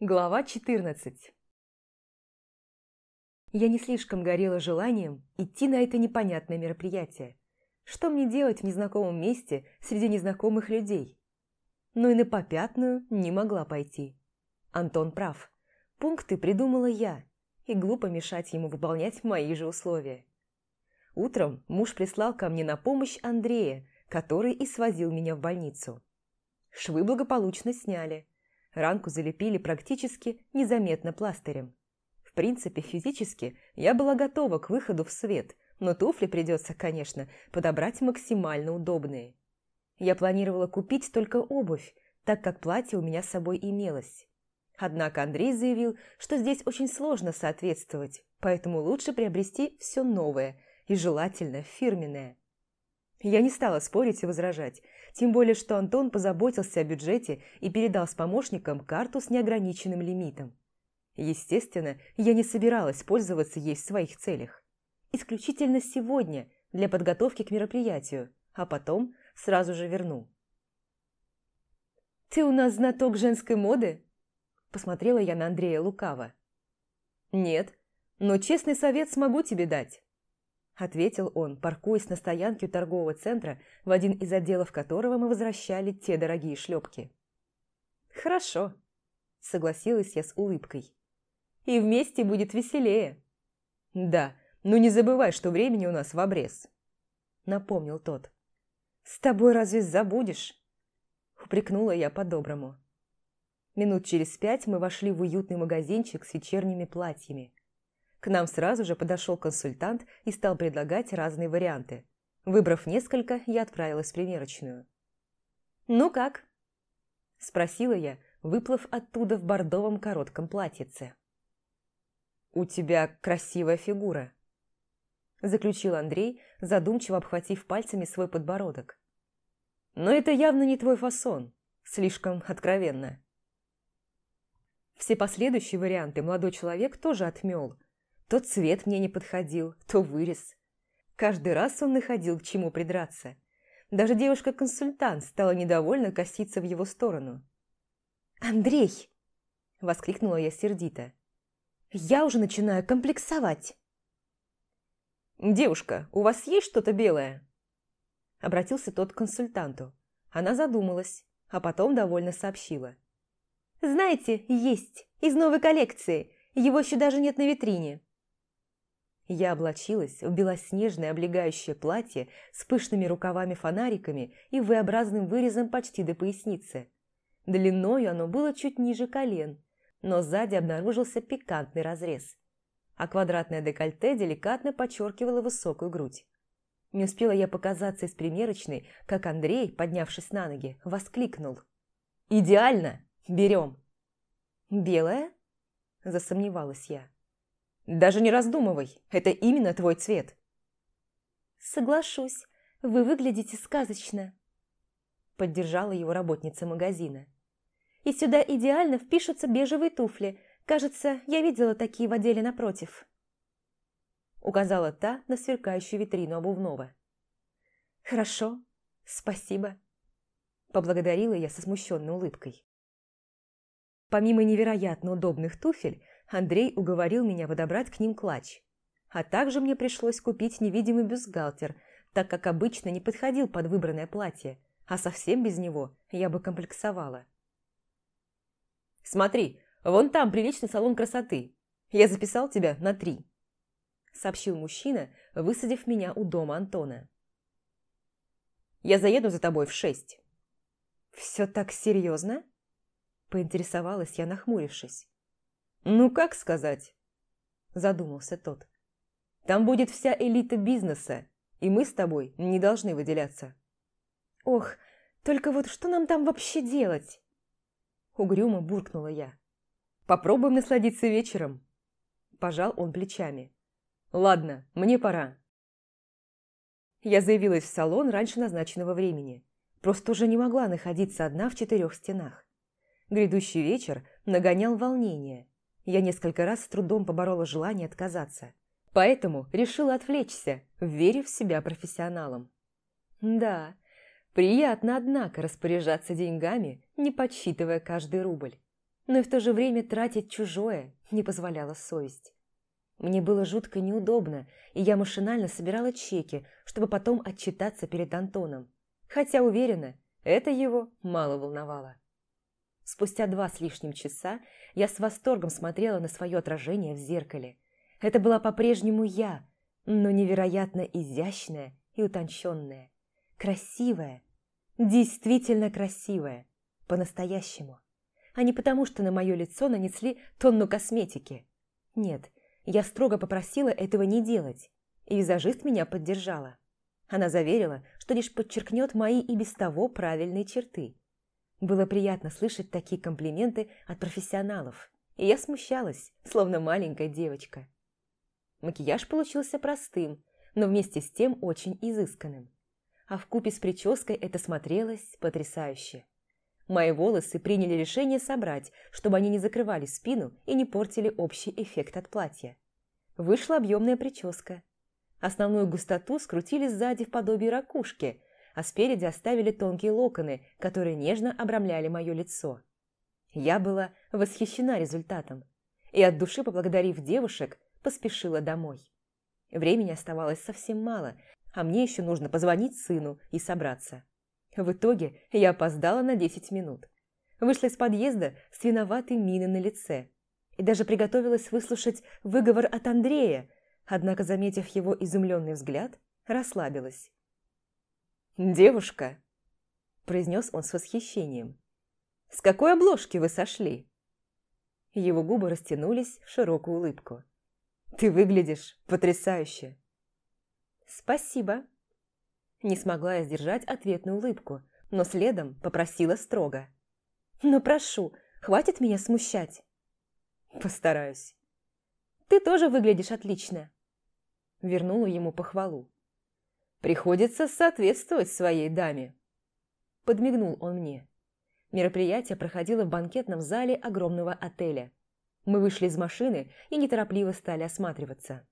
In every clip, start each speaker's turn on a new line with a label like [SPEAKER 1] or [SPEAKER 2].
[SPEAKER 1] Глава 14 Я не слишком горела желанием идти на это непонятное мероприятие. Что мне делать в незнакомом месте среди незнакомых людей? Но и на попятную не могла пойти. Антон прав. Пункты придумала я, и глупо мешать ему выполнять мои же условия. Утром муж прислал ко мне на помощь Андрея, который и свозил меня в больницу. Швы благополучно сняли – Ранку залепили практически незаметно пластырем. В принципе, физически я была готова к выходу в свет, но туфли придется, конечно, подобрать максимально удобные. Я планировала купить только обувь, так как платье у меня с собой имелось. Однако Андрей заявил, что здесь очень сложно соответствовать, поэтому лучше приобрести все новое и желательно фирменное. Я не стала спорить и возражать, тем более, что Антон позаботился о бюджете и передал с помощником карту с неограниченным лимитом. Естественно, я не собиралась пользоваться ей в своих целях. Исключительно сегодня, для подготовки к мероприятию, а потом сразу же верну. «Ты у нас знаток женской моды?» Посмотрела я на Андрея лукаво. «Нет, но честный совет смогу тебе дать ответил он, паркуясь на стоянке у торгового центра, в один из отделов которого мы возвращали те дорогие шлепки. «Хорошо», – согласилась я с улыбкой. «И вместе будет веселее». «Да, но не забывай, что времени у нас в обрез», – напомнил тот. «С тобой разве забудешь?» – упрекнула я по-доброму. Минут через пять мы вошли в уютный магазинчик с вечерними платьями. К нам сразу же подошел консультант и стал предлагать разные варианты. Выбрав несколько, я отправилась в примерочную. «Ну как?» – спросила я, выплыв оттуда в бордовом коротком платьице. «У тебя красивая фигура», – заключил Андрей, задумчиво обхватив пальцами свой подбородок. «Но это явно не твой фасон, слишком откровенно». Все последующие варианты молодой человек тоже отмел – то цвет мне не подходил, то вырез. Каждый раз он находил к чему придраться. Даже девушка-консультант стала недовольно коситься в его сторону. «Андрей!» – воскликнула я сердито. «Я уже начинаю комплексовать!» «Девушка, у вас есть что-то белое?» Обратился тот к консультанту. Она задумалась, а потом довольно сообщила. «Знаете, есть, из новой коллекции. Его еще даже нет на витрине. Я облачилась в белоснежное облегающее платье с пышными рукавами-фонариками и V-образным вырезом почти до поясницы. Длиною оно было чуть ниже колен, но сзади обнаружился пикантный разрез, а квадратное декольте деликатно подчеркивало высокую грудь. Не успела я показаться из примерочной, как Андрей, поднявшись на ноги, воскликнул. «Идеально! Берем!» «Белая?» – засомневалась я. Даже не раздумывай, это именно твой цвет. Соглашусь, вы выглядите сказочно. Поддержала его работница магазина. И сюда идеально впишутся бежевые туфли. Кажется, я видела такие в отделе напротив. Указала та на сверкающую витрину обувного. Хорошо, спасибо. Поблагодарила я со смущенной улыбкой. Помимо невероятно удобных туфель, Андрей уговорил меня подобрать к ним клатч. А также мне пришлось купить невидимый бюстгальтер, так как обычно не подходил под выбранное платье, а совсем без него я бы комплексовала. «Смотри, вон там приличный салон красоты. Я записал тебя на три», – сообщил мужчина, высадив меня у дома Антона. «Я заеду за тобой в шесть». «Все так серьезно?» – поинтересовалась я, нахмурившись. «Ну, как сказать?» – задумался тот. «Там будет вся элита бизнеса, и мы с тобой не должны выделяться». «Ох, только вот что нам там вообще делать?» Угрюмо буркнула я. «Попробуем насладиться вечером», – пожал он плечами. «Ладно, мне пора». Я заявилась в салон раньше назначенного времени. Просто уже не могла находиться одна в четырех стенах. Грядущий вечер нагонял волнение – я несколько раз с трудом поборола желание отказаться. Поэтому решила отвлечься, верив в себя профессионалом. Да, приятно, однако, распоряжаться деньгами, не подсчитывая каждый рубль. но и в то же время тратить чужое не позволяла совесть. Мне было жутко неудобно, и я машинально собирала чеки, чтобы потом отчитаться перед Антоном. Хотя, уверена, это его мало волновало. Спустя два с лишним часа я с восторгом смотрела на свое отражение в зеркале. Это была по-прежнему я, но невероятно изящная и утонченная. Красивая, действительно красивая, по-настоящему. А не потому, что на мое лицо нанесли тонну косметики. Нет, я строго попросила этого не делать, и визажист меня поддержала. Она заверила, что лишь подчеркнет мои и без того правильные черты. Было приятно слышать такие комплименты от профессионалов, и я смущалась, словно маленькая девочка. Макияж получился простым, но вместе с тем очень изысканным. А в купе с прической это смотрелось потрясающе. Мои волосы приняли решение собрать, чтобы они не закрывали спину и не портили общий эффект от платья. Вышла объемная прическа. Основную густоту скрутили сзади в подобие ракушки, а спереди оставили тонкие локоны, которые нежно обрамляли мое лицо. Я была восхищена результатом и от души поблагодарив девушек, поспешила домой. Времени оставалось совсем мало, а мне еще нужно позвонить сыну и собраться. В итоге я опоздала на 10 минут. Вышла из подъезда с виноватой миной на лице и даже приготовилась выслушать выговор от Андрея, однако, заметив его изумленный взгляд, расслабилась. «Девушка», – произнес он с восхищением, – «с какой обложки вы сошли?» Его губы растянулись в широкую улыбку. «Ты выглядишь потрясающе!» «Спасибо!» Не смогла я сдержать ответную улыбку, но следом попросила строго. «Но прошу, хватит меня смущать!» «Постараюсь!» «Ты тоже выглядишь отлично!» Вернула ему похвалу. «Приходится соответствовать своей даме!» Подмигнул он мне. Мероприятие проходило в банкетном зале огромного отеля. Мы вышли из машины и неторопливо стали осматриваться.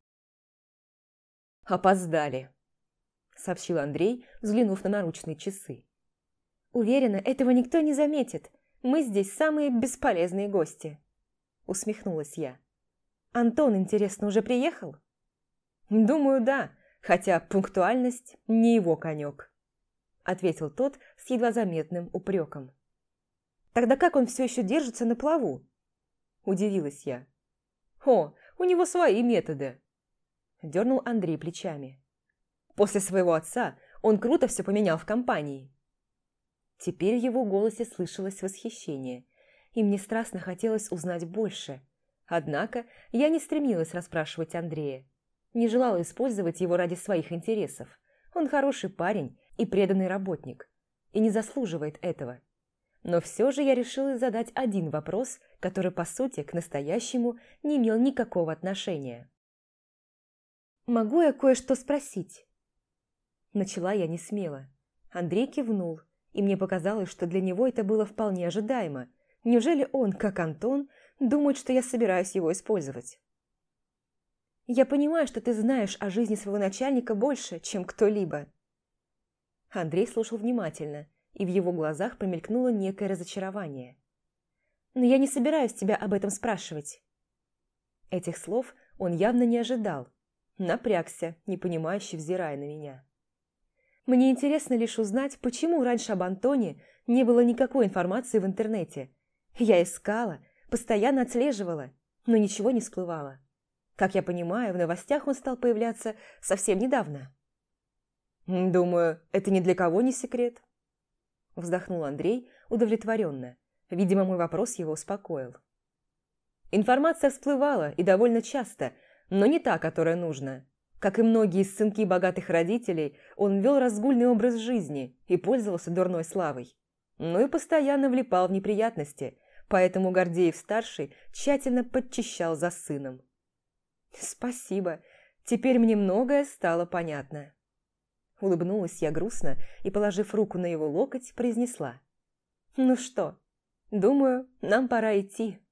[SPEAKER 1] «Опоздали», – сообщил Андрей, взглянув на наручные часы. «Уверена, этого никто не заметит. Мы здесь самые бесполезные гости», – усмехнулась я. «Антон, интересно, уже приехал?» «Думаю, да, хотя пунктуальность не его конек», – ответил тот с едва заметным упреком. «Тогда как он все еще держится на плаву?» – удивилась я. «О, у него свои методы!» – дернул Андрей плечами. «После своего отца он круто все поменял в компании». Теперь в его голосе слышалось восхищение, и мне страстно хотелось узнать больше. Однако я не стремилась расспрашивать Андрея. Не желала использовать его ради своих интересов. Он хороший парень и преданный работник, и не заслуживает этого. Но все же я решила задать один вопрос, который, по сути, к настоящему не имел никакого отношения. «Могу я кое-что спросить?» Начала я не смело. Андрей кивнул, и мне показалось, что для него это было вполне ожидаемо. Неужели он, как Антон, думает, что я собираюсь его использовать? «Я понимаю, что ты знаешь о жизни своего начальника больше, чем кто-либо». Андрей слушал внимательно, и в его глазах промелькнуло некое разочарование. «Но я не собираюсь тебя об этом спрашивать». Этих слов он явно не ожидал. Напрягся, непонимающе взирая на меня. «Мне интересно лишь узнать, почему раньше об Антоне не было никакой информации в интернете. Я искала, постоянно отслеживала, но ничего не всплывало. Как я понимаю, в новостях он стал появляться совсем недавно». «Думаю, это ни для кого не секрет», Вздохнул Андрей удовлетворенно. Видимо, мой вопрос его успокоил. Информация всплывала, и довольно часто, но не та, которая нужна. Как и многие сынки богатых родителей, он вел разгульный образ жизни и пользовался дурной славой. Ну и постоянно влипал в неприятности, поэтому Гордеев-старший тщательно подчищал за сыном. «Спасибо, теперь мне многое стало понятно». Улыбнулась я грустно и, положив руку на его локоть, произнесла. «Ну что, думаю, нам пора идти».